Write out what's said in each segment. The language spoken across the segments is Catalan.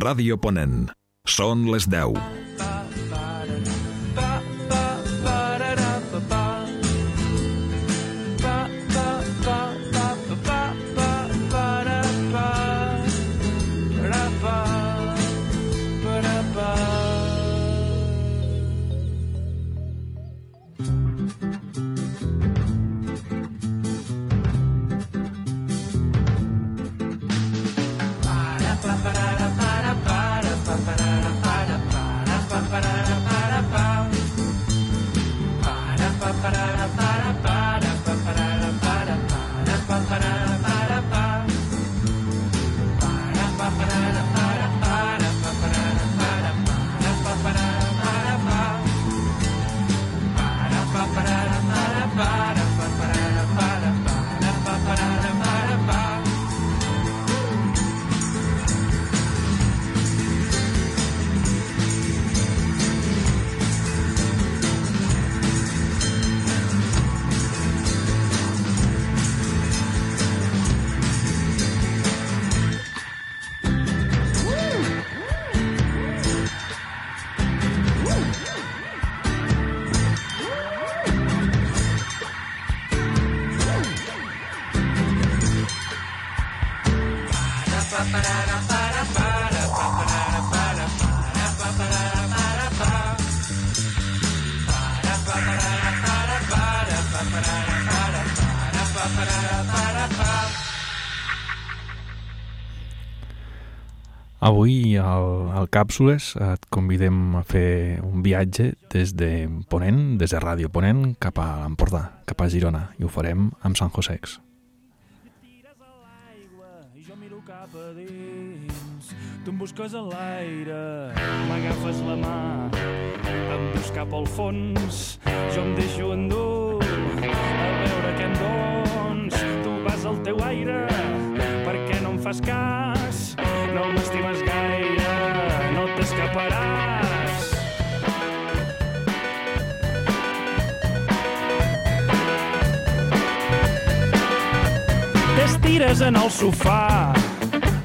Ràdio Ponent. Són les 10. Avui al, al Càpsules et convidem a fer un viatge des de Ponent, des de Ràdio Ponent, cap a l'Empordà, cap a Girona, i ho farem amb Sant Josex. jo miro cap a dins. Tu em busques a l'aire m'agafes la mà em dus cap al fons. Jo em deixo endur a veure què em dons. Tu vas al teu aire per què no em fas cas no m'estimes gaire no t'escaparàs T'estires en el sofà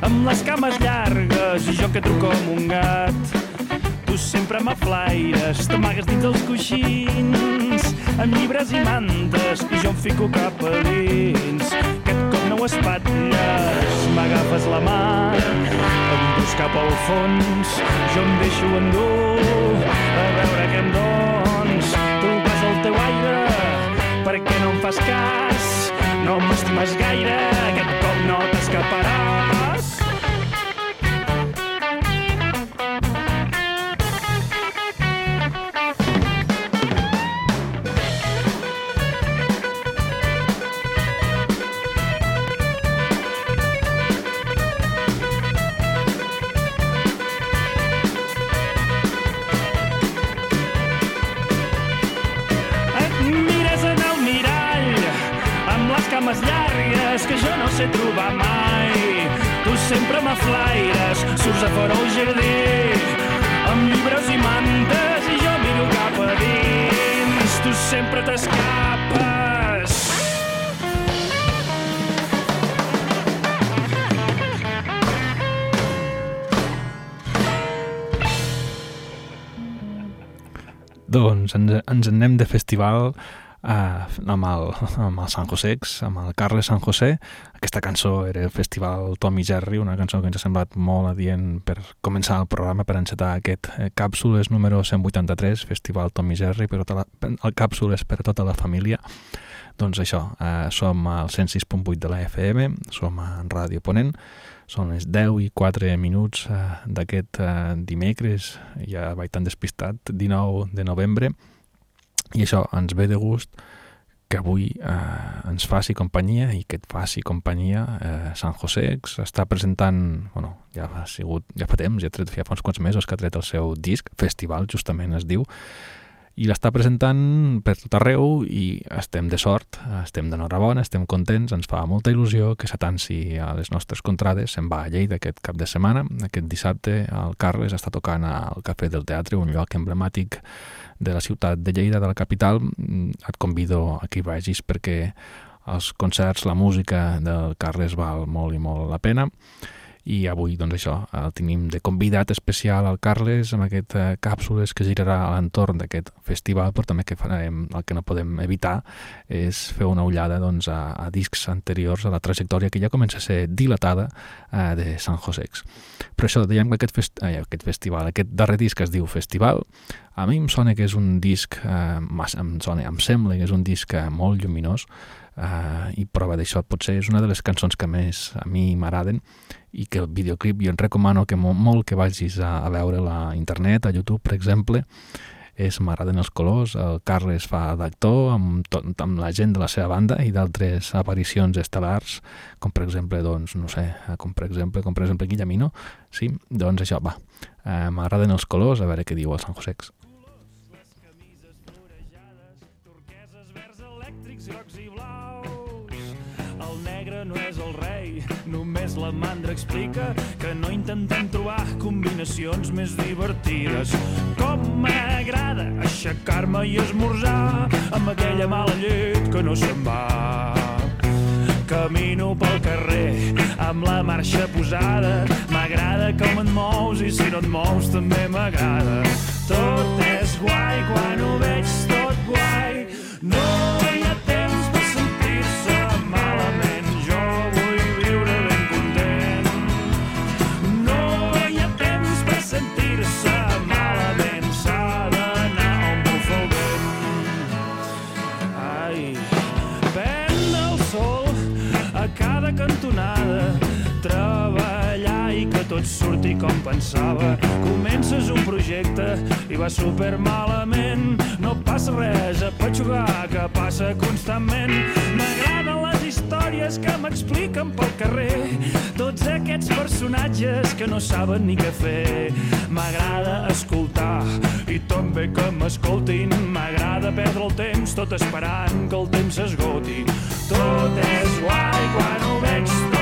amb les cames llargues i jo que truco amb un gat. Tu sempre m'aflaires, t'amagues dins els coixins amb llibres i mantes i jo em fico cap a dins. Espatlles, m'agafes la mà, em dus cap al fons, jo em deixo endur a veure què em dons. Tu vas al teu aire, per què no em fas cas? No m'estimes gaire, aquest cop no t'escaparàs. Sé trobar mai. Tu sempre m'aflaires, surts a fora al jardí amb llibres i mantes i jo miro cap a dins. Tu sempre t'escapes. Doncs ens, ens en anem de festival eh, amb, el, amb el San Josex, amb el Carles San José. Aquesta cançó era el festival Tommy Jerry, una cançó que ens ha semblat molt adient per començar el programa, per encetar aquest eh, càpsules número 183, festival Tommy Jerry, per tota la, el càpsules per tota la família. Doncs això, eh, som al 106.8 de la FM, som a Ràdio Ponent, són les 10 i 4 minuts eh, d'aquest eh, dimecres, ja vaig tan despistat, 19 de novembre, i això ens ve de gust que avui eh, ens faci companyia i que et faci companyia eh, San José, que s'està presentant, bueno, ja ha sigut, ja fa temps, ja, ha tret, ja fa uns quants mesos que ha tret el seu disc, Festival justament es diu, i l'està presentant per tot arreu i estem de sort, estem d'enhorabona, estem contents, ens fa molta il·lusió que s'atansi a les nostres contrades, se'n va a Lleida aquest cap de setmana, aquest dissabte el Carles està tocant al Cafè del Teatre, un lloc emblemàtic de la ciutat de Lleida, de la capital, et convido a que hi vagis perquè els concerts, la música del Carles val molt i molt la pena i avui, doncs això, el tenim de convidat especial al Carles amb aquest eh, càpsules que girarà a l'entorn d'aquest festival, però també que farem, el que no podem evitar és fer una ullada doncs, a, a discs anteriors a la trajectòria que ja comença a ser dilatada eh, de San Josex. Per això dèiem que aquest, fest, eh, aquest festival, aquest darrer disc es diu Festival, a mi em sona que és un disc, eh, em, sona, em sembla que és un disc eh, molt lluminós, eh, i prova d'això potser és una de les cançons que més a mi m'agraden i que el videoclip jo et recomano que molt, molt que vagis a, a veure a internet, a YouTube, per exemple, és M'agraden els colors, el Carles fa d'actor amb, tot, amb la gent de la seva banda i d'altres aparicions estel·lars, com per exemple, doncs, no sé, com per exemple, com per exemple Guillemino, sí, doncs això, va, eh, m'agraden els colors, a veure què diu el San Josex. Només la mandra explica que no intentem trobar combinacions més divertides. Com m'agrada aixecar-me i esmorzar amb aquella mala llet que no se'n va. Camino pel carrer amb la marxa posada. M'agrada com et mous i si no et mous també m'agrada. Tot és guai quan ho veig tot guai. No hi ha tot surti com pensava. Comences un projecte i va super malament, no passa res a petxugar que passa constantment. M'agraden les històries que m'expliquen pel carrer, tots aquests personatges que no saben ni què fer. M'agrada escoltar i també que m'escoltin. M'agrada perdre el temps tot esperant que el temps s'esgoti. Tot és guai quan ho veig tot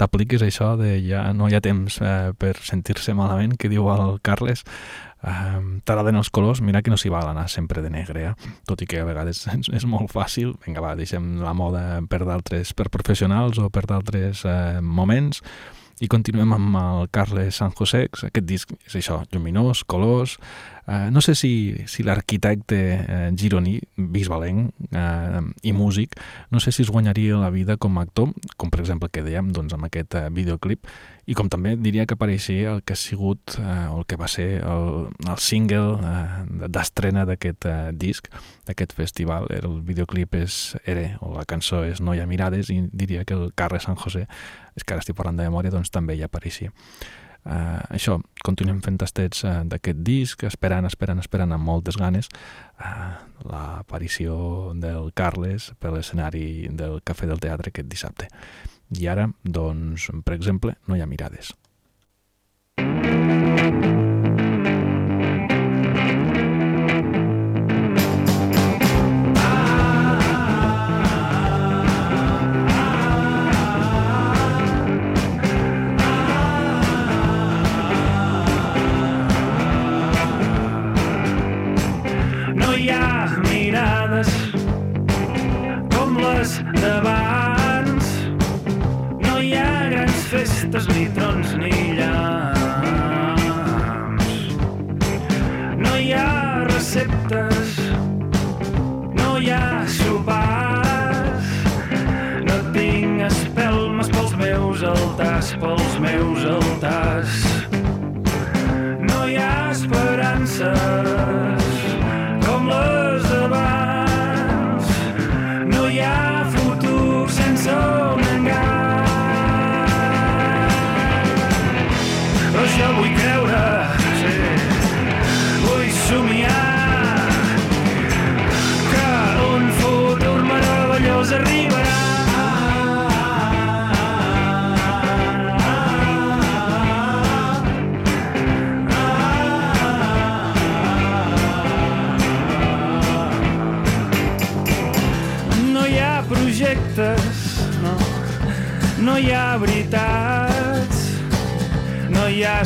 ja t'apliques això de ja no hi ha temps eh, per sentir-se malament, que diu el Carles. Um, T'agraden els colors, mira que no s'hi val anar sempre de negre, eh? tot i que a vegades és, és molt fàcil. Vinga, va, deixem la moda per d'altres, per professionals o per d'altres eh, moments. I continuem amb el Carles San José, aquest disc és això, lluminós, colors... Eh, no sé si, si l'arquitecte eh, gironí, bisbalenc eh, i músic, no sé si es guanyaria la vida com a actor, com per exemple que dèiem doncs, amb aquest eh, videoclip, i com també diria que apareixia el que ha sigut eh, o el que va ser el, el single eh, d'estrena d'aquest eh, disc, d'aquest festival. El videoclip és Ere, o la cançó és No hi ha mirades, i diria que el Carles San José, és que ara estic parlant de memòria, doncs també hi apareixia. Uh, això, continuem fent tastets uh, d'aquest disc, esperant, esperant, esperant amb moltes ganes uh, l'aparició del Carles per l'escenari del Cafè del Teatre aquest dissabte. I ara, doncs, per exemple, no hi ha mirades. No mirades com les d'abans. No hi ha grans festes, ni trons, ni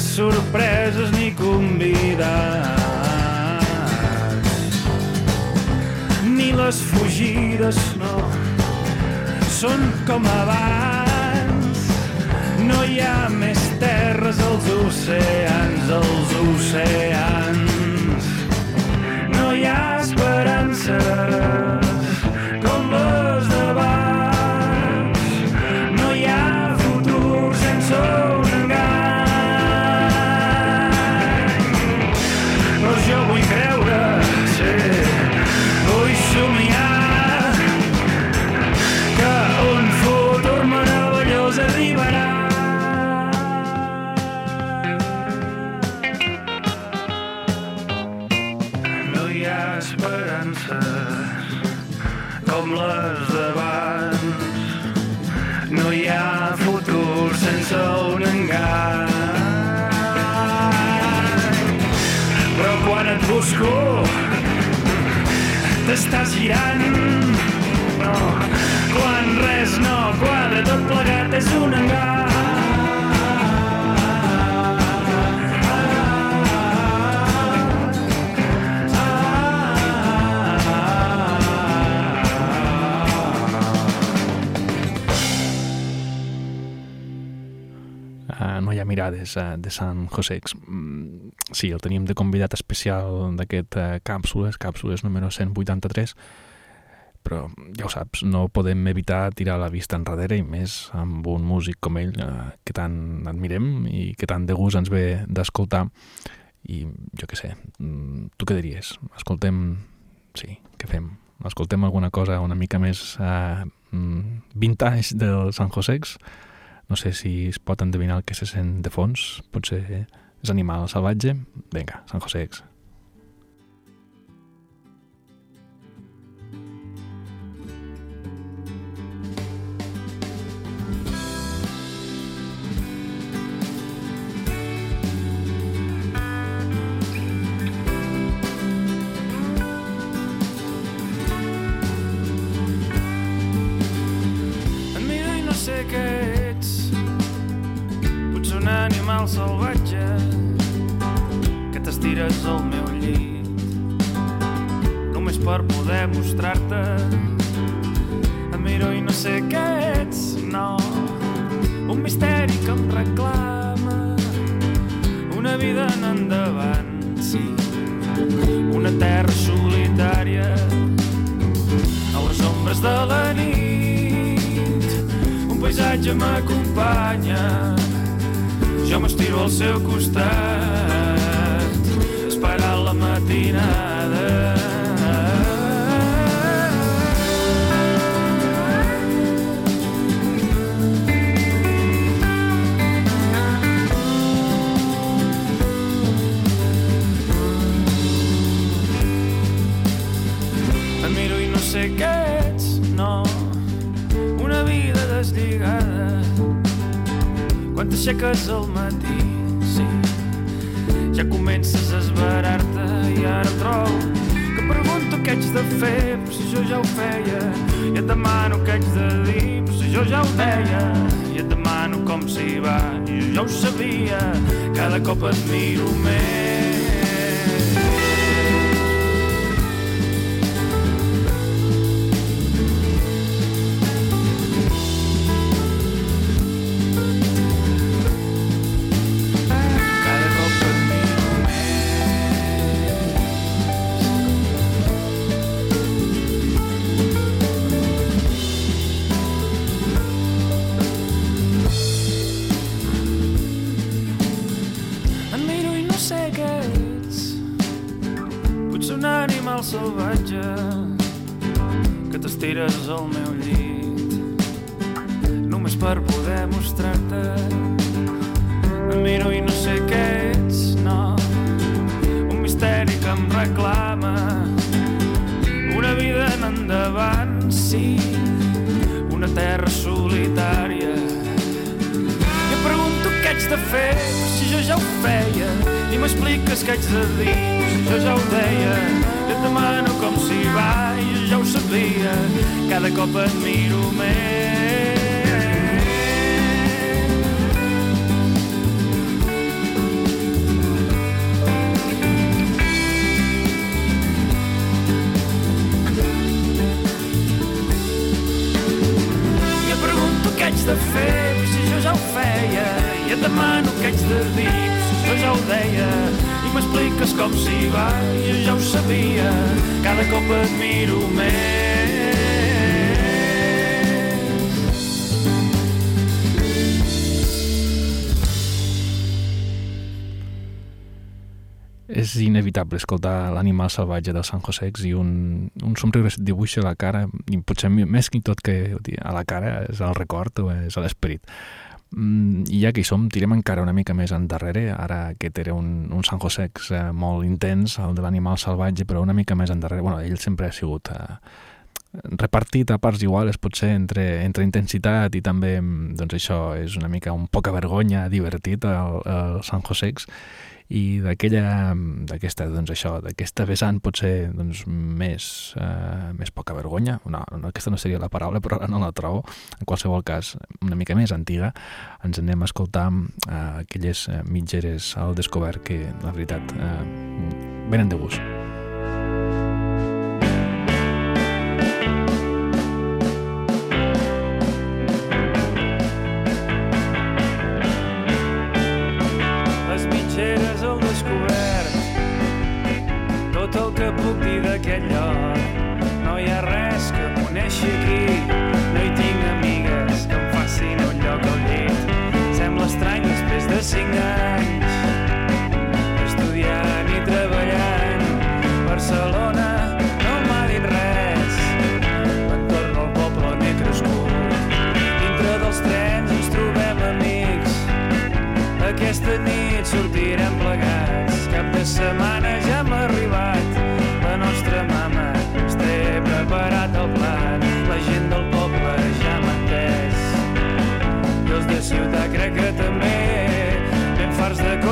sorpreses ni convidats. Ni les fugides, no, són com abans. No hi ha més terres als oceans, als oceans. No hi ha esperances mirades uh, de Sant José. Mm, sí, el teníem de convidat especial d'aquest uh, càpsules, càpsules número 183, però ja ho saps, no podem evitar tirar la vista enrere i més amb un músic com ell uh, que tant admirem i que tant de gust ens ve d'escoltar i jo què sé, mm, tu què diries? Escoltem, sí, què fem? Escoltem alguna cosa una mica més uh, vintage del Sant Josex? No sé si es pot endevinar el que se sent de fons. Potser és animal salvatge? Vinga, Sant Josex. Et animal salvatge que t'estires al meu llit. Només per poder mostrar-te. Et miro i no sé què ets, no. Un misteri que em reclama. Una vida en endavant, sí. Una terra solitària a les ombres de la nit un paisatge m'acompanya jo m'estiro al seu costat esperant la matinada Quan t'aixeques al matí, sí. Ja comences a esverar-te i ara trobo que pregunto què haig de fer, però si jo ja ho feia. I et demano què haig de dir, però si jo ja ho deia. I et demano com s'hi va, i jo ja ho sabia. Cada cop et miro més. T'estires al meu llit només per poder mostrar-te em miro i no sé què ets, no. Un misteri que em reclama. Una vida en endavant, sí. Una terra solitària. Jo pregunto què haig de fer, si jo ja ho feia. I m'expliques què haig de dir, jo ja ho deia. Jo et demano com si va i ja ho sabia, cada cop et miro més. que haig de fer si jo ja ho feia. I et demano què haig de dir si jo ja ho deia m'expliques com s'hi va, jo ja ho sabia, cada cop et miro més. És inevitable escoltar l'animal salvatge del San Josex i un, un somriure se't dibuixa a la cara, i potser més que tot que a la cara és el record o és l'esperit. Mm, I ja que hi som, tirem encara una mica més endarrere, ara que era un, un San Josex eh, molt intens, el de l'animal salvatge, però una mica més endarrere. Bueno, ell sempre ha sigut eh, repartit a parts iguals, potser entre, entre intensitat i també, mm, doncs això és una mica un poca vergonya, divertit, el, el San Josex, i d'aquella d'aquesta doncs això d'aquesta vessant potser doncs més eh, més poca vergonya. No, no, aquesta no seria la paraula però ara no la trobo. En qualsevol cas una mica més antiga ens anem a escoltar eh, aquelles mitgeres al descobert que la veritat eh, venen de gust m'uneixi aquí, no hi tinc amigues que em facin un lloc al llit. Sembla estrany després de cinc anys, estudiant i treballant. Barcelona no m'ha dit res, l'entorn al poble on he crescut. Dintre dels trens ens trobem amics, aquesta nit sortirem plegats, cap de setmana ja m'ha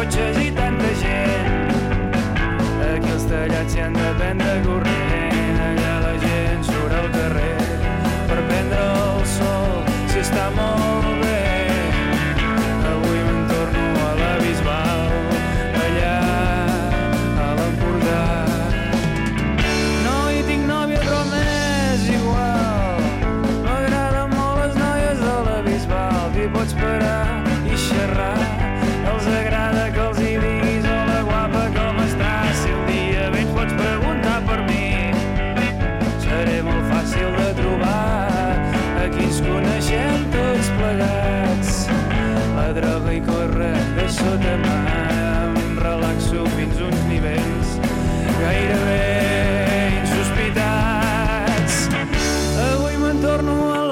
cotxes i tanta gent. Aquí els tallats s'hi han Torno a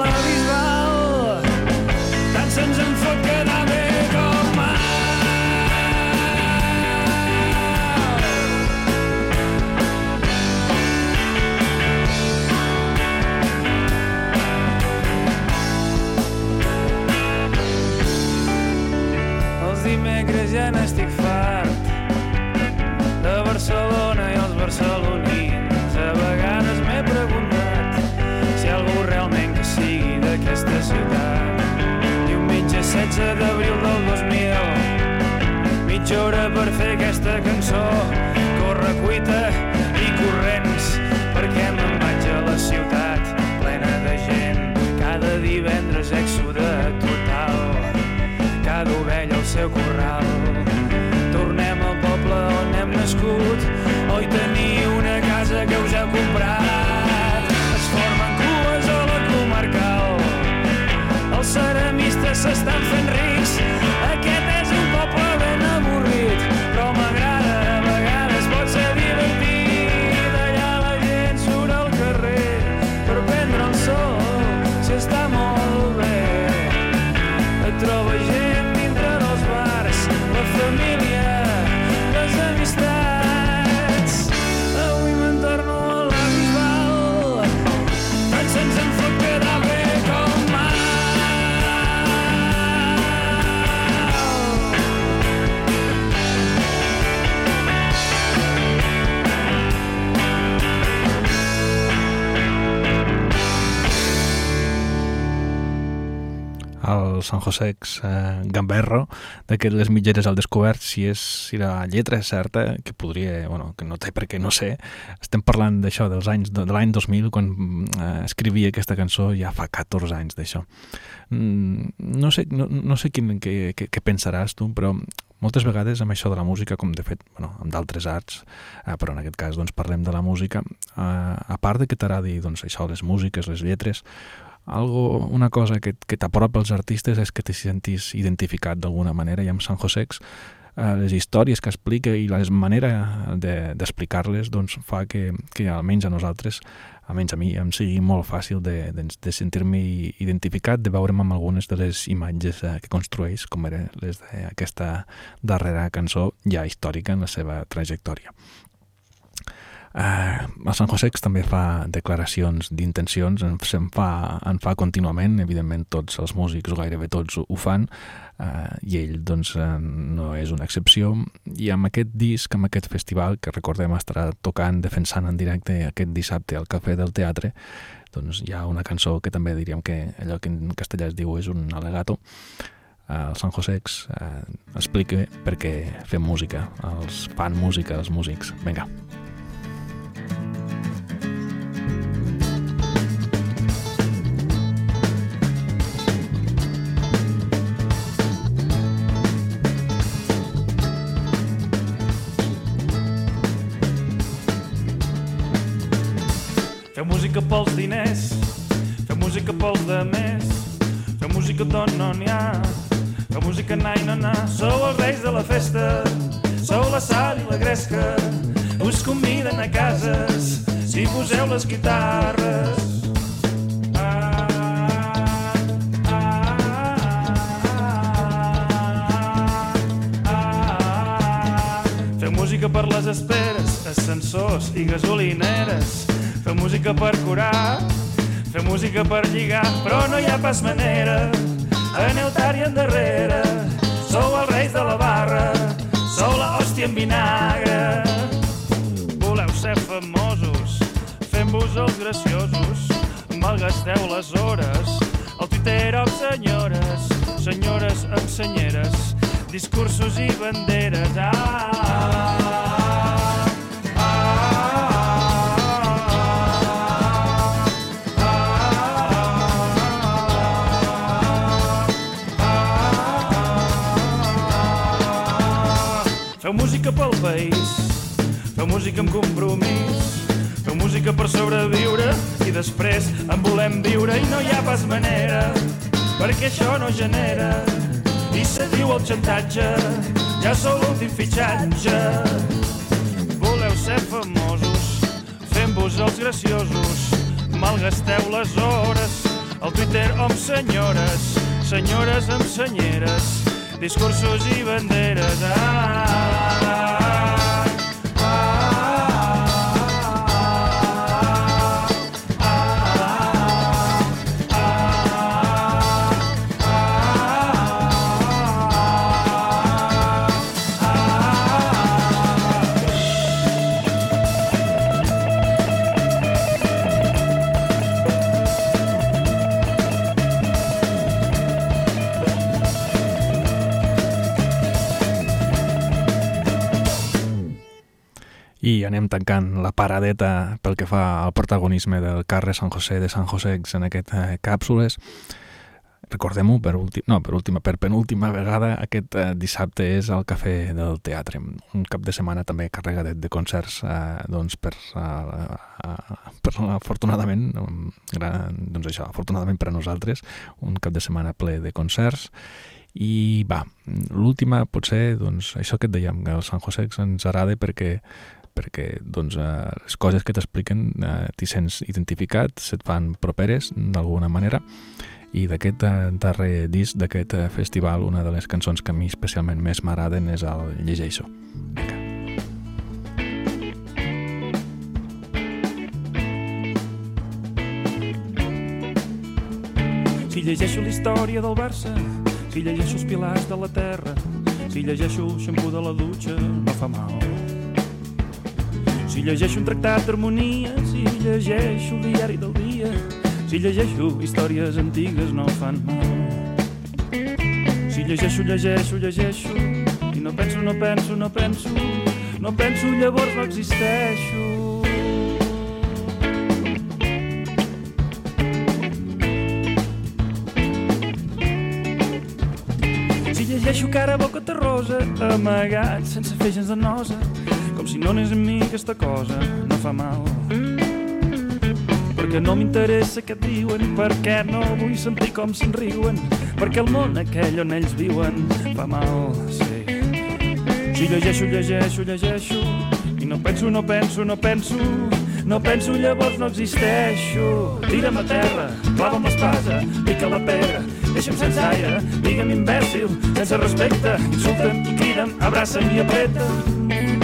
se'ns en fot quedar bé com mai. Els dimecres ja n'estic fart 16 d'abril del 2000 mitja hora per fer aquesta cançó. Corre cuita i corrents perquè me'n vaig a la ciutat plena de gent. Cada divendres èxode total. Cada ovella al seu corral. Tornem al poble on hem nascut. Oi tenir ceramistes s'estan fent rics. San Josex eh, Gamberro, de que les mitgeres al descobert, si, és, si la lletra és certa, que podria, bueno, que no té perquè no sé, estem parlant d'això, dels anys, de, de l'any 2000, quan eh, escrivia aquesta cançó, ja fa 14 anys d'això. Mm, no sé, no, no sé quin, què, què, què pensaràs tu, però moltes vegades amb això de la música, com de fet bueno, amb d'altres arts, eh, però en aquest cas doncs, parlem de la música, eh, a part de que t'agradi doncs, això, les músiques, les lletres, algo, una cosa que, que t'apropa als artistes és que te sentis identificat d'alguna manera i amb San Josex eh, les històries que explica i la manera d'explicar-les de, doncs, fa que, que almenys a nosaltres almenys a mi, em sigui molt fàcil de, de, de sentir-me identificat, de veure'm amb algunes de les imatges eh, que construeix, com eren les d'aquesta darrera cançó ja històrica en la seva trajectòria. Eh, el San José també fa declaracions d'intencions, en, en, fa, en fa contínuament, evidentment tots els músics, o gairebé tots, ho fan, eh, i ell doncs, eh, no és una excepció. I amb aquest disc, amb aquest festival, que recordem estarà tocant, defensant en directe aquest dissabte al Cafè del Teatre, doncs hi ha una cançó que també diríem que allò que en castellà es diu és un alegato, el San Josex eh, explica per què fem música, els fan música, els músics. Vinga. Música pels diners, fer música pels de més, fer música d'on no n'hi ha, fer música na i no na. Sou els reis de la festa, sou la sal i la gresca, us conviden a cases si poseu les guitarres. música per les esperes, ascensors i gasolineres Fer música per curar, fer música per lligar, però no hi ha pas manera. Aneu tard i endarrere, sou els reis de la barra, sou la hòstia en vinagre. Voleu ser famosos, fem-vos els graciosos, malgasteu les hores, el Twitter amb senyores, senyores amb senyeres, discursos i banderes. Ah, Feu música pel país, feu música amb compromís, feu música per sobreviure i després en volem viure i no hi ha pas manera, perquè això no genera. I se diu el xantatge, ja sou l'últim fitxatge. Voleu ser famosos, fent-vos els graciosos, malgasteu les hores, al Twitter amb senyores, senyores amb senyeres, discursos i banderes. Ah, i anem tancant la paradeta pel que fa al protagonisme del carrer San José de San José en aquest eh, càpsules. Recordem-ho per, últim, no, per, última, per penúltima vegada, aquest eh, dissabte és al Cafè del Teatre. Un cap de setmana també carregadet de concerts, eh, doncs per, eh, eh, per afortunadament, gran, doncs això, afortunadament per a nosaltres, un cap de setmana ple de concerts i va, l'última potser, doncs, això que et dèiem, el San José ens agrada perquè perquè doncs, eh, les coses que t'expliquen eh, t'hi sents identificat, se't fan properes d'alguna manera i d'aquest eh, darrer disc d'aquest eh, festival una de les cançons que a mi especialment més m'agraden és el Llegeixo. Vinga. Si llegeixo la història del Barça, si llegeixo els pilars de la terra, si llegeixo el xampú de la dutxa, no fa mal. Si llegeixo un tractat d'harmonia, si llegeixo el diari del dia, si llegeixo històries antigues no fan mal. Si llegeixo, llegeixo, llegeixo i no penso, no penso, no penso, no penso, llavors no existeixo. Llegeixo cara, boca terrosa, amagat, sense fer gens de nosa, com si no anés amb mi aquesta cosa, no fa mal. Perquè no m'interessa què et diuen, perquè no vull sentir com se'n riuen, perquè el món aquell on ells viuen fa mal, sí. Si llegeixo, llegeixo, llegeixo, i no penso, no penso, no penso, no penso, llavors no existeixo. Tira'm a terra, clava'm l'espasa, pica la pedra, deixa'm sense aire, digue'm imbècil, sense respecte, insulta'm i crida'm, abraça'm i apreta'm.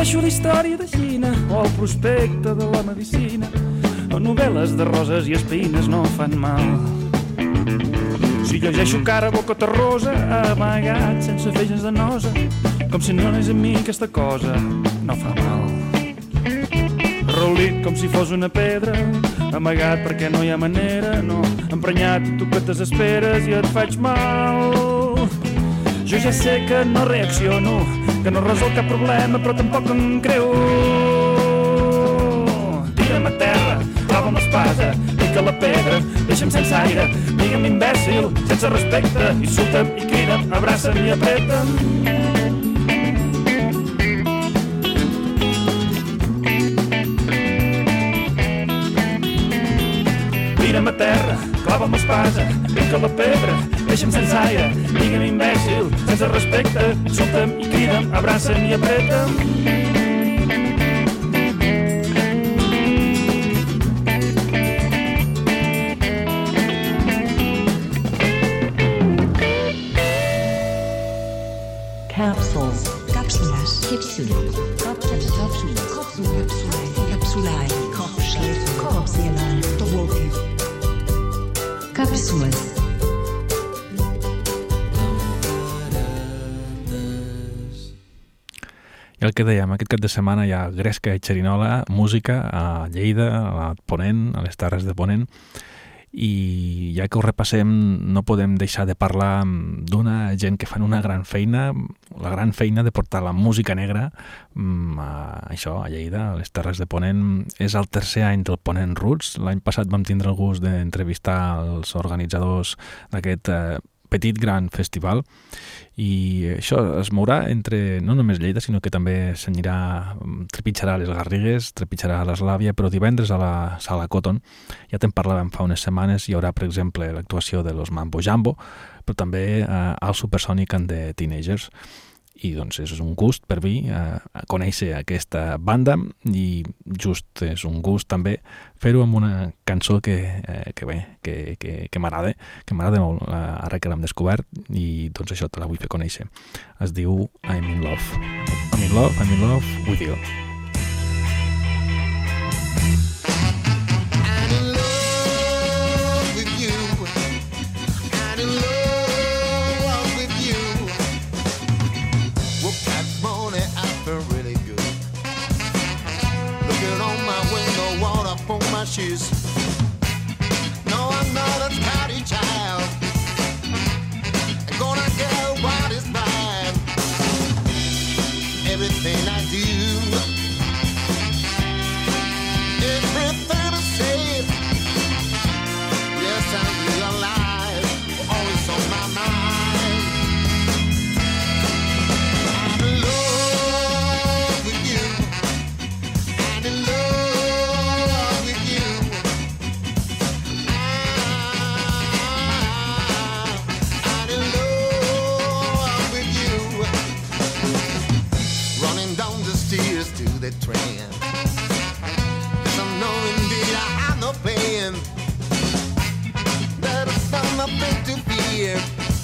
Llegeixo la història de Xina o el prospecte de la medicina o novel·les de roses i espines no fan mal. Si llegeixo cara boca terrosa, amagat, sense fer gens de nosa, com si no anés amb mi aquesta cosa, no fa mal. Rolit com si fos una pedra, amagat perquè no hi ha manera, no, emprenyat tu que et i et faig mal. Jo ja sé que no reacciono, que no resol cap problema, però tampoc em creu. Tira'm a terra, clava'm l'espasa, pica la pedra, deixa'm sense aire, digue'm imbècil, sense respecte, insulta'm i crida'm, abraça'm i apreta'm. Tira'm a terra, clava'm l'espasa, pica la pedra, deixa'm sense aire, digue'm imbècil, sense respecte, insulta'm i crida'm, abraça'm i apreta'm. Que dèiem, aquest cap de setmana hi ha Gresca i Xerinola, música a Lleida, a Ponent, a les Terres de Ponent, i ja que ho repassem no podem deixar de parlar d'una gent que fan una gran feina, la gran feina de portar la música negra mm, a, això, a Lleida, a les Terres de Ponent. És el tercer any del Ponent Roots. L'any passat vam tindre el gust d'entrevistar els organitzadors d'aquest eh, petit gran festival. I això es mourà entre no només Lleida sinó que també s'anirà trepitjarà les Garrigues, trepitjarà l'Eslàvia però divendres a la Sala Cotton ja te'n parlàvem fa unes setmanes hi haurà per exemple l'actuació de los Mambo Jambo però també eh, al Supersonic and the Teenagers i doncs és un gust per mi eh, conèixer aquesta banda i just és un gust també fer-ho amb una cançó que, eh, que bé, que, que, que m'agrada, que m'agrada molt eh, ara que l'hem descobert i doncs això te la vull fer conèixer. Es diu I'm in love. I'm in love, I'm in love with you. issues. ears to the trend. There's no indeed, I have no playing. There's nothing to fear.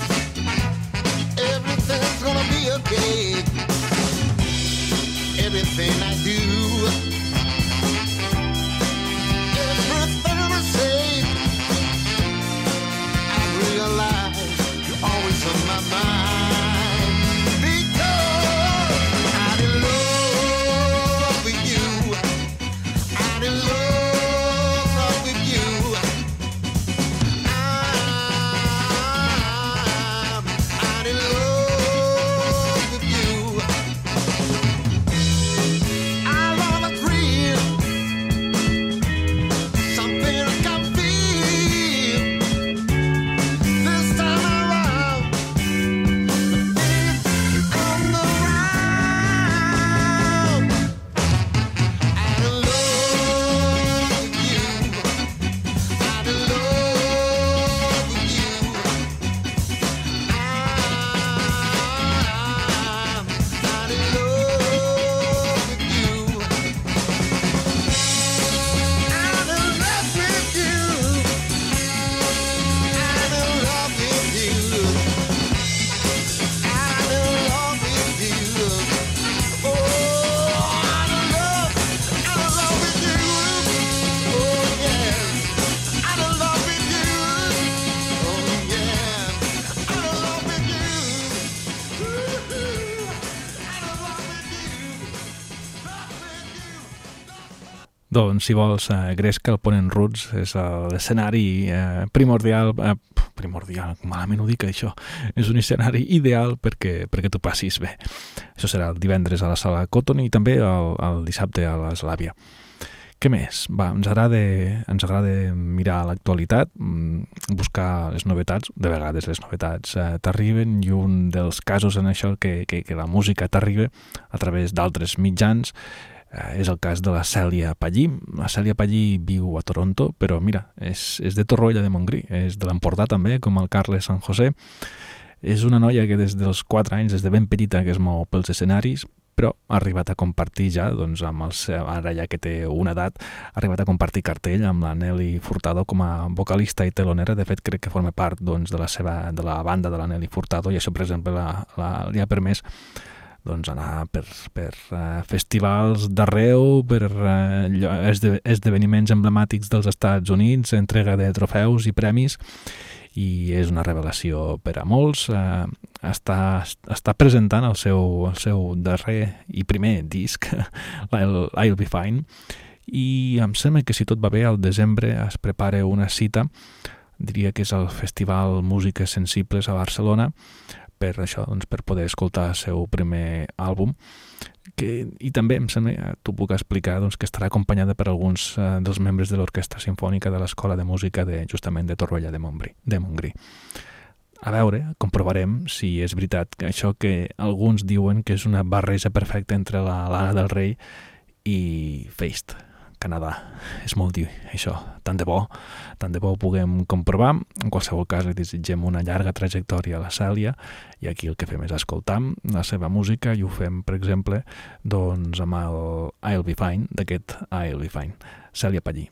Si vols, eh, Gresca, el Ponent Roots, és l'escenari eh, primordial, eh, primordial, malament ho dic això, és un escenari ideal perquè, perquè tu passis bé. Això serà el divendres a la sala Cotton i també el, el dissabte a l'Eslàvia. Què més? Va, ens agrada, ens agrada mirar l'actualitat, mm, buscar les novetats, de vegades les novetats eh, t'arriben i un dels casos en això que, que, que la música t'arriba a través d'altres mitjans és el cas de la Cèlia Pallí. La Cèlia Pallí viu a Toronto, però mira, és, és de Torroella de Montgrí, és de l'Empordà també, com el Carles San José. És una noia que des dels 4 anys, des de ben petita, que es mou pels escenaris, però ha arribat a compartir ja, doncs amb el seu, ara ja que té una edat, ha arribat a compartir cartell amb la Nelly Furtado com a vocalista i telonera, de fet crec que forma part doncs, de la seva de la banda de la Nelly Furtado i això per exemple la, la, li ha permès doncs, anar per, per uh, festivals d'arreu, per uh, esde, esdeveniments emblemàtics dels Estats Units, entrega de trofeus i premis, i és una revelació per a molts. Eh, està, està presentant el seu, el seu darrer i primer disc, el I'll Be Fine, i em sembla que si tot va bé, al desembre es prepara una cita, diria que és el Festival Músiques Sensibles a Barcelona, per això, doncs, per poder escoltar el seu primer àlbum que, i també em sembla, t'ho puc explicar doncs, que estarà acompanyada per alguns eh, dels membres de l'Orquestra Simfònica de l'Escola de Música de, justament de Torroella de Montgrí. De Montgrí. A veure, comprovarem si és veritat que això que alguns diuen que és una barreja perfecta entre la l'Anna del Rei i Feist, Canadà. És molt dir això, tant de bo, tant de bo ho puguem comprovar. En qualsevol cas, li desitgem una llarga trajectòria a la Cèlia i aquí el que fem és escoltar la seva música i ho fem, per exemple, doncs amb el I'll Be Fine, d'aquest I'll Be Fine. Cèlia Pallí.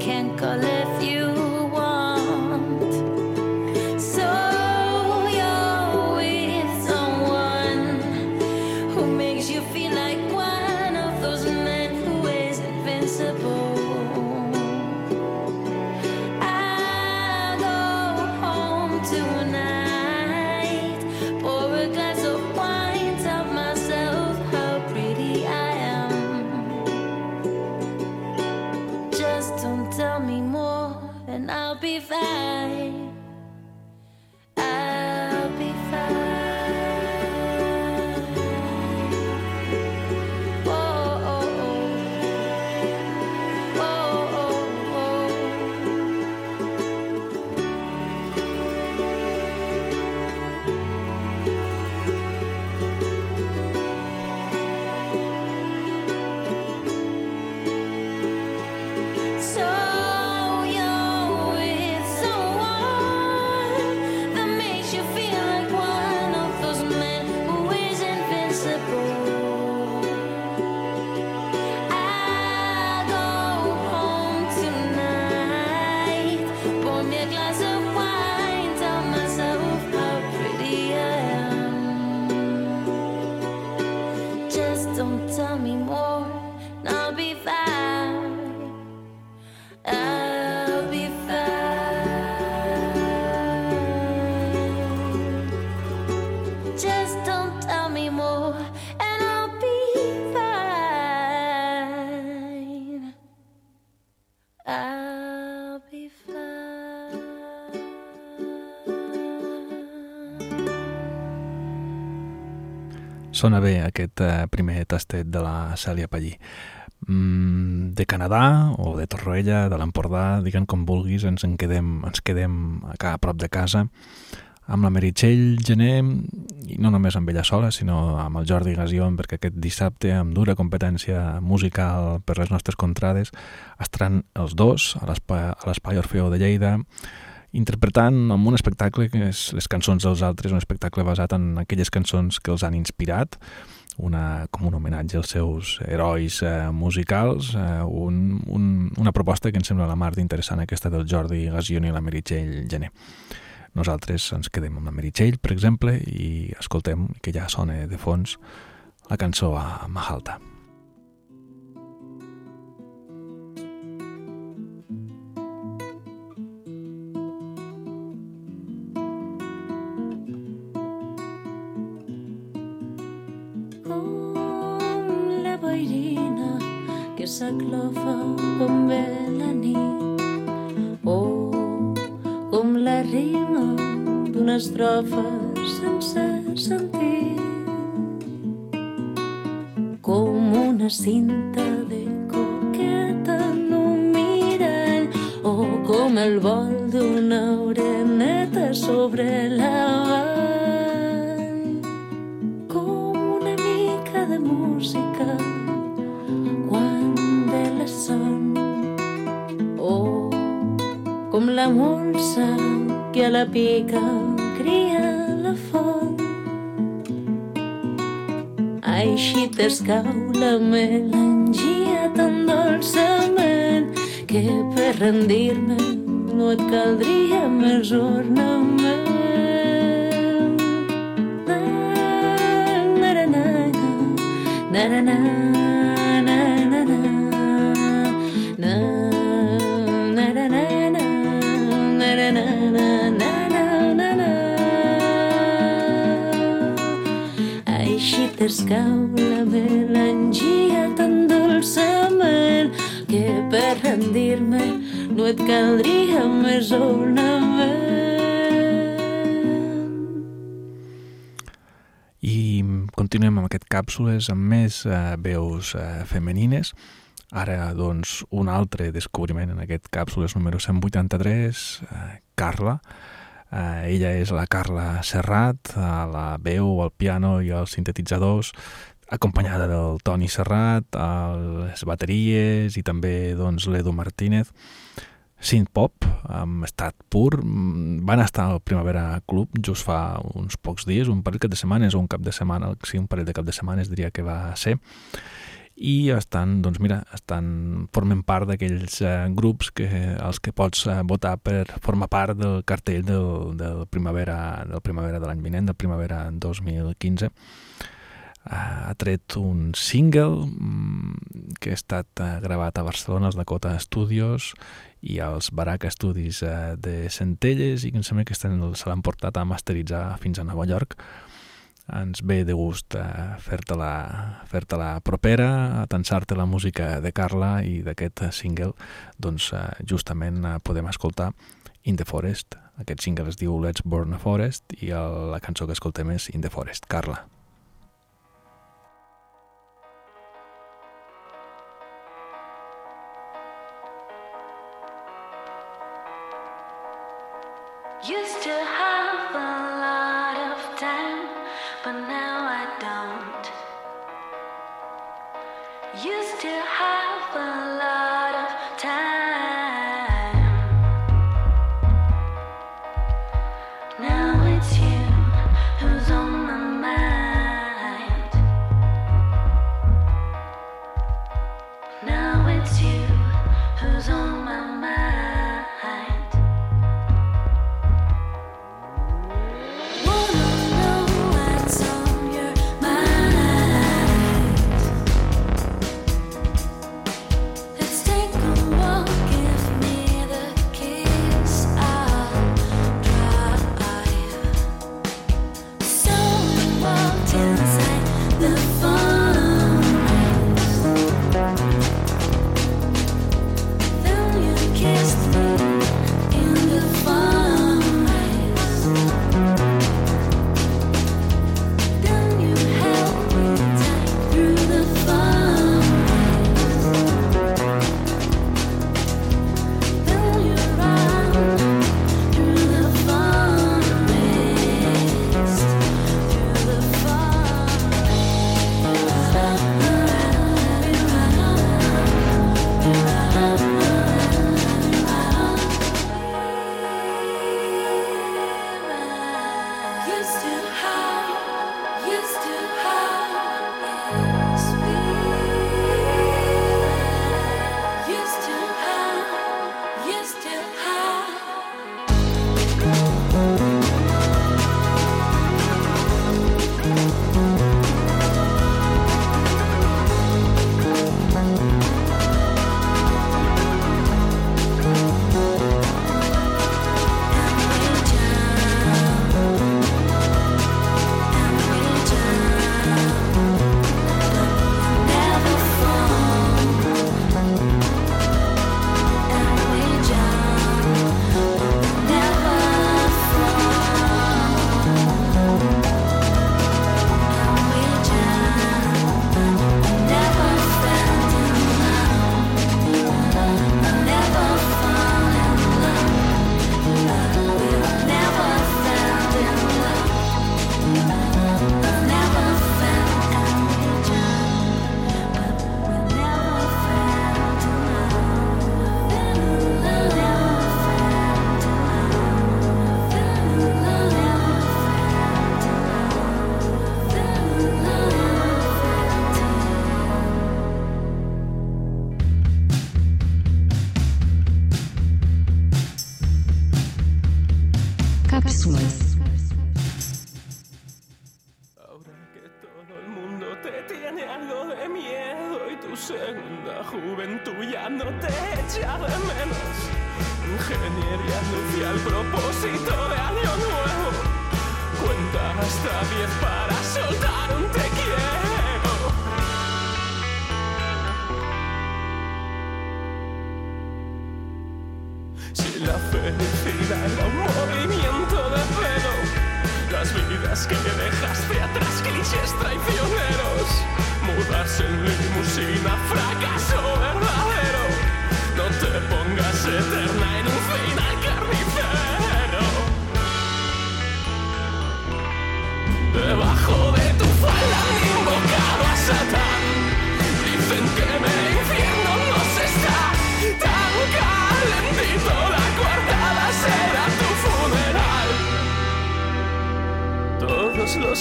can't go left you sona bé aquest eh, primer tastet de la Cèlia Pallí. Mm, de Canadà o de Torroella, de l'Empordà, diguem com vulguis, ens en quedem, ens quedem acá a prop de casa amb la Meritxell Gené, i no només amb ella sola, sinó amb el Jordi Gasion, perquè aquest dissabte, amb dura competència musical per les nostres contrades, estaran els dos a l'Espai Orfeo de Lleida, interpretant amb un espectacle que és les cançons dels altres, un espectacle basat en aquelles cançons que els han inspirat, una, com un homenatge als seus herois eh, musicals, eh, un, un, una proposta que em sembla la mar d'interessant aquesta del Jordi Gasion i la Meritxell Gené. Nosaltres ens quedem amb la Meritxell, per exemple, i escoltem que ja sona de fons la cançó a Mahalta. com que s'aclofa com ve la nit o com la rima d'una estrofa sense sentit. Com una cinta de coqueta en un mirall. O com el vol d'una oreneta sobre la vall. Com una mica de música com la molsa que a la pica cria la font així t'escau la melangia tan dolçament que per rendir-me no et caldria més ornament. Na, na, na, na, na, na, na, Així t'escau la melangia tan dolçament que per rendir-me no et caldria més ornament. I continuem amb aquest càpsules amb més eh, veus eh, femenines. Ara, doncs, un altre descobriment en aquest càpsules número 183, eh, Carla. Eh, ella és la Carla Serrat, a la veu, al piano i als sintetitzadors, acompanyada del Toni Serrat, a les bateries i també doncs, l'Edu Martínez. Synth Pop, amb estat pur, mm, van estar al Primavera Club just fa uns pocs dies, un parell de setmanes o un cap de setmana, sí, un parell de cap de setmanes diria que va ser, i estan, doncs mira, estan, formen part d'aquells eh, grups que, els que pots eh, votar per formar part del cartell del, del primavera del primavera de l'any vinent, del primavera 2015 ha tret un single mm, que ha estat eh, gravat a Barcelona, als Dakota Studios i als Baraka Studios eh, de Centelles i que em sembla que se l'han portat a masteritzar fins a Nova York. Ens ve de gust eh, fer-te-la fer propera, atensar-te la música de Carla i d'aquest single doncs eh, justament eh, podem escoltar In the Forest. Aquest single es diu Let's Burn a Forest i el, la cançó que escoltem és In the Forest, Carla. Used to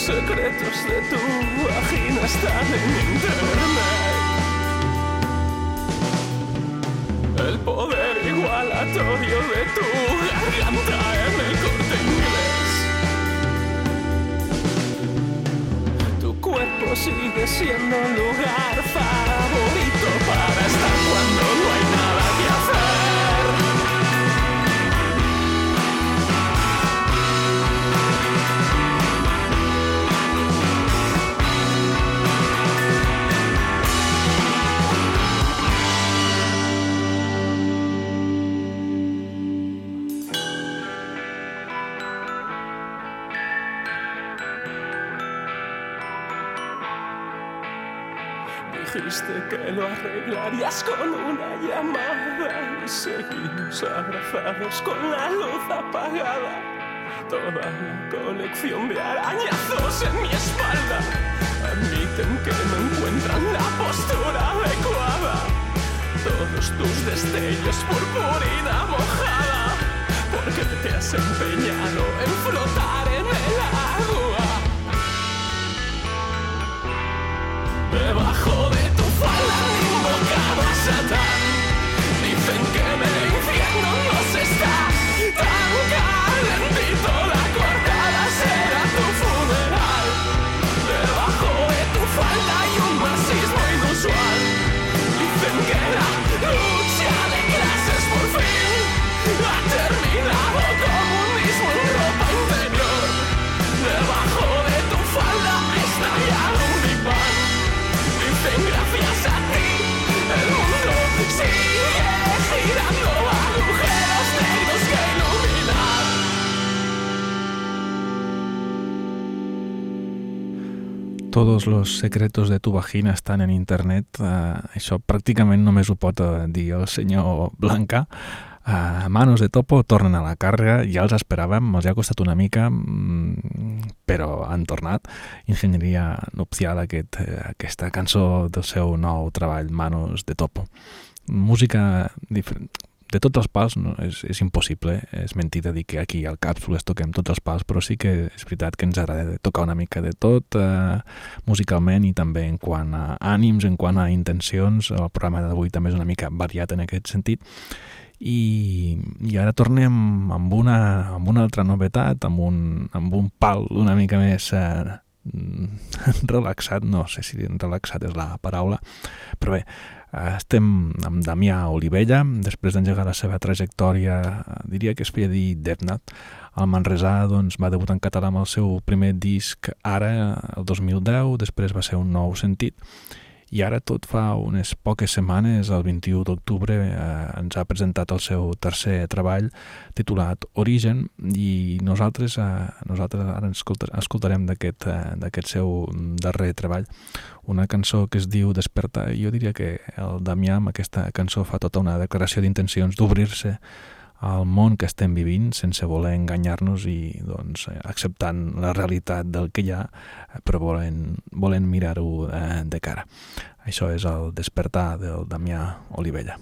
secretos de tu vagina están en internet. El poder igualatorio de tu garganta en el corte inglés. Tu cuerpo sigue siendo un lugar favorito para estar cuando no hay nada arreglarías con una llamada y seguimos abrazados con la luz apagada. Toda la colección de arañazos en mi espalda admiten que no encuentran la postura adecuada. Todos tus destellos purpurina mojada, porque te has empeñado en flotar en el agua. Debajo de invocado a Satán. Dicen que en el infierno Tots los secretos de tu vagina estan en internet. Uh, això pràcticament només ho pot dir el senyor Blanca. Uh, Manos de Topo tornen a la càrrega, ja els esperàvem, els ha costat una mica, mm, però han tornat. Enginyeria nupcial, aquest, eh, aquesta cançó del seu nou treball, Manos de Topo. Música diferent de tots els pals no, és, és impossible, és mentida dir que aquí al Càpsules toquem tots els pals, però sí que és veritat que ens agrada tocar una mica de tot eh, musicalment i també en quant a ànims, en quant a intencions, el programa d'avui també és una mica variat en aquest sentit, i, i ara tornem amb una, amb una altra novetat, amb un, amb un pal una mica més eh, relaxat, no sé si relaxat és la paraula, però bé, estem amb Damià Olivella, després d'engegar la seva trajectòria, diria que es feia dir Deathnut, el Manresà doncs, va debutar en català amb el seu primer disc Ara, el 2010, després va ser un nou sentit, i ara tot fa unes poques setmanes, el 21 d'octubre, eh, ens ha presentat el seu tercer treball titulat Origen i nosaltres, eh, nosaltres ara escoltar, escoltarem d'aquest eh, seu darrer treball. Una cançó que es diu Desperta i jo diria que el Damià amb aquesta cançó fa tota una declaració d'intencions d'obrir-se al món que estem vivint sense voler enganyar-nos i doncs, acceptant la realitat del que hi ha però volent, volent mirar-ho eh, de cara. Això és el despertar del Damià Olivella.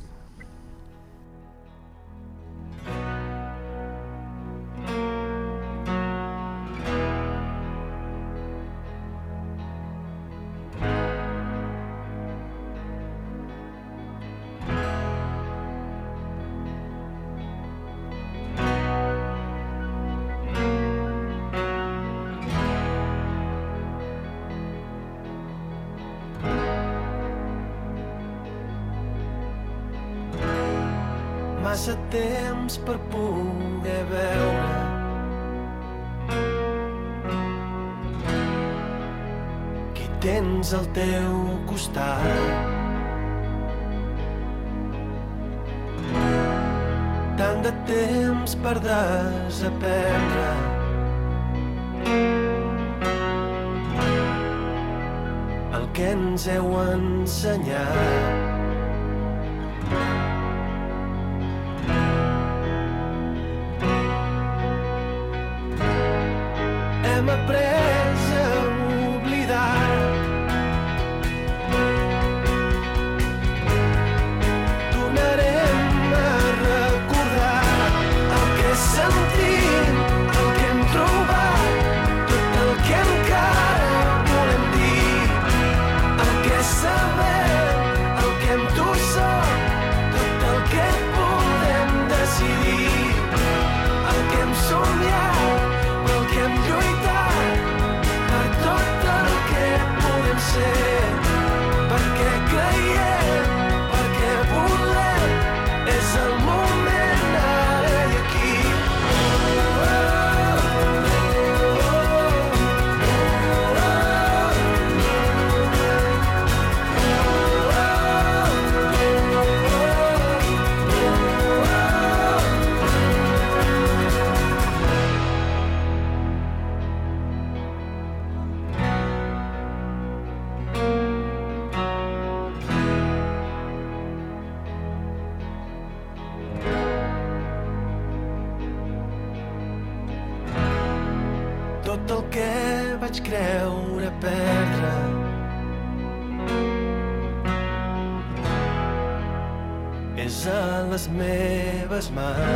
was mine.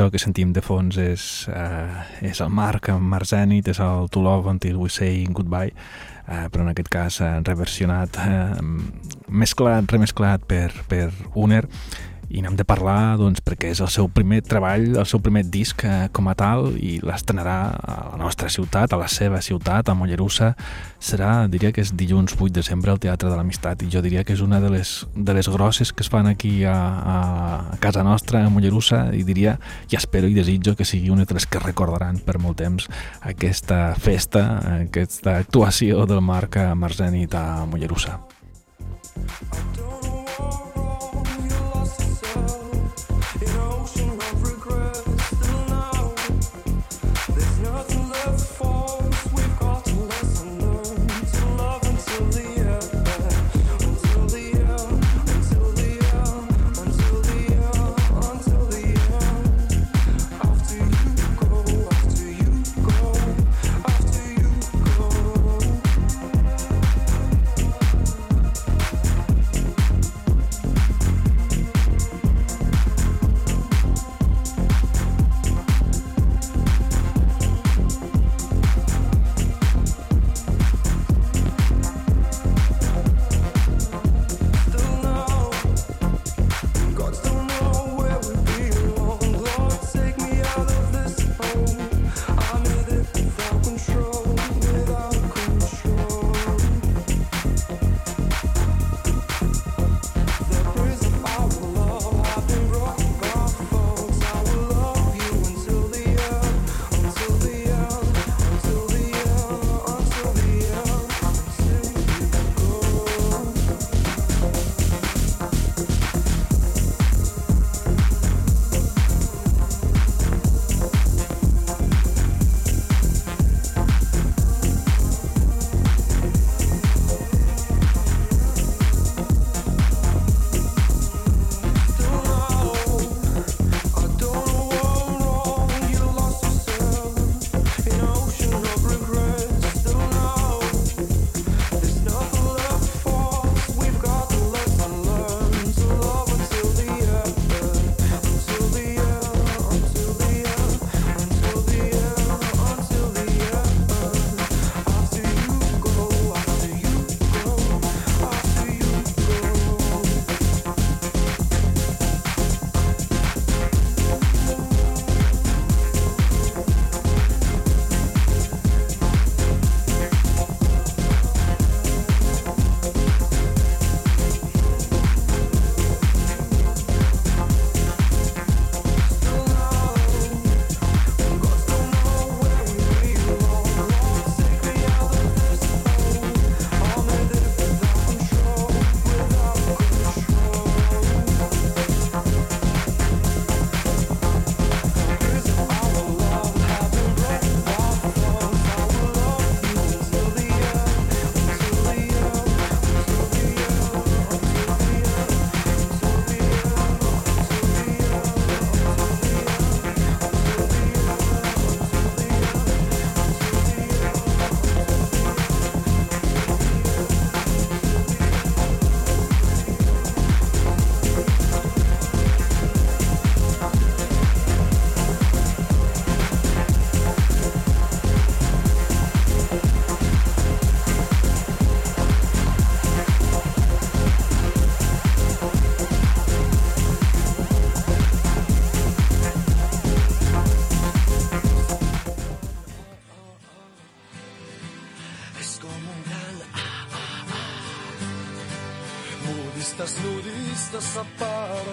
Això que sentim de fons és, uh, és el Marc amb Marc Zenit, és el To Love Until We Say Goodbye, uh, però en aquest cas uh, reversionat, uh, mesclat, remesclat per, per Uner, i n'hem de parlar doncs, perquè és el seu primer treball, el seu primer disc eh, com a tal i l'estrenarà a la nostra ciutat, a la seva ciutat, a Mollerussa. Serà, diria que és dilluns 8 de desembre al Teatre de l'Amistat i jo diria que és una de les, de les grosses que es fan aquí a, a casa nostra, a Mollerussa, i diria, i espero i desitjo que sigui una de les que recordaran per molt temps aquesta festa, aquesta actuació del Marc Marzenit a Mollerussa. Budistes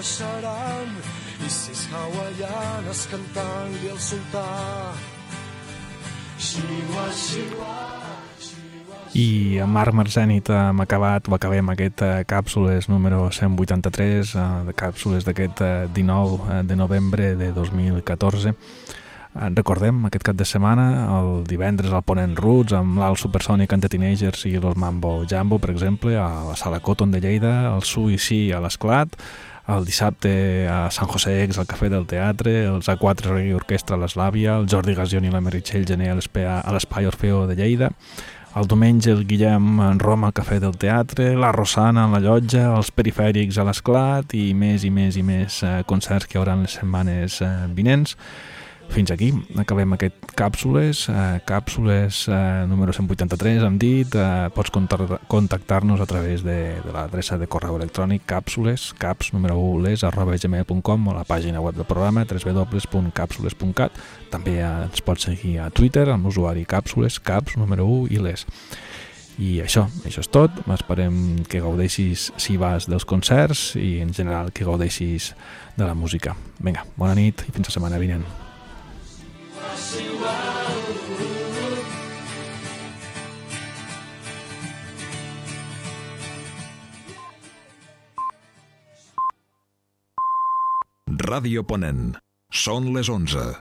s'apareixeran i sis hawaianes cantant-li al sultà. Xiua, xiua, I amb Marc Marzenit hem acabat, o acabem aquest eh, càpsules número 183, eh, de càpsules d'aquest eh, 19 eh, de novembre de 2014. Eh, Recordem aquest cap de setmana, el divendres al Ponent Roots, amb l'Alt Supersonic Ante Teenagers i el Mambo Jambo, per exemple, a la Sala Cotton de Lleida, el Su i Sí a l'Esclat, el dissabte a Sant José X al Cafè del Teatre, els A4 Reggae Orquestra a l'Eslàvia, el Jordi Gasion i la Meritxell Gené a l'Espai Orfeo de Lleida, El diumenge el Guillem en Roma al Cafè del Teatre, la Rosana en la llotja, els perifèrics a l'Esclat i més i més i més eh, concerts que hi haurà les setmanes eh, vinents. Fins aquí, acabem aquest càpsules, eh, càpsules eh, número 183, hem dit, eh, pots contactar-nos a través de, de l'adreça de correu electrònic càpsules, caps número 1 les arroba gmail.com o la pàgina web del programa www.capsules.cat també eh, ens pots seguir a Twitter amb l'usuari càpsules, caps número 1 i les. I això, això és tot. Esperem que gaudeixis si vas dels concerts i en general que gaudeixis de la música. Vinga, bona nit i fins la setmana vinent Ràdio Ponent. Són les 11.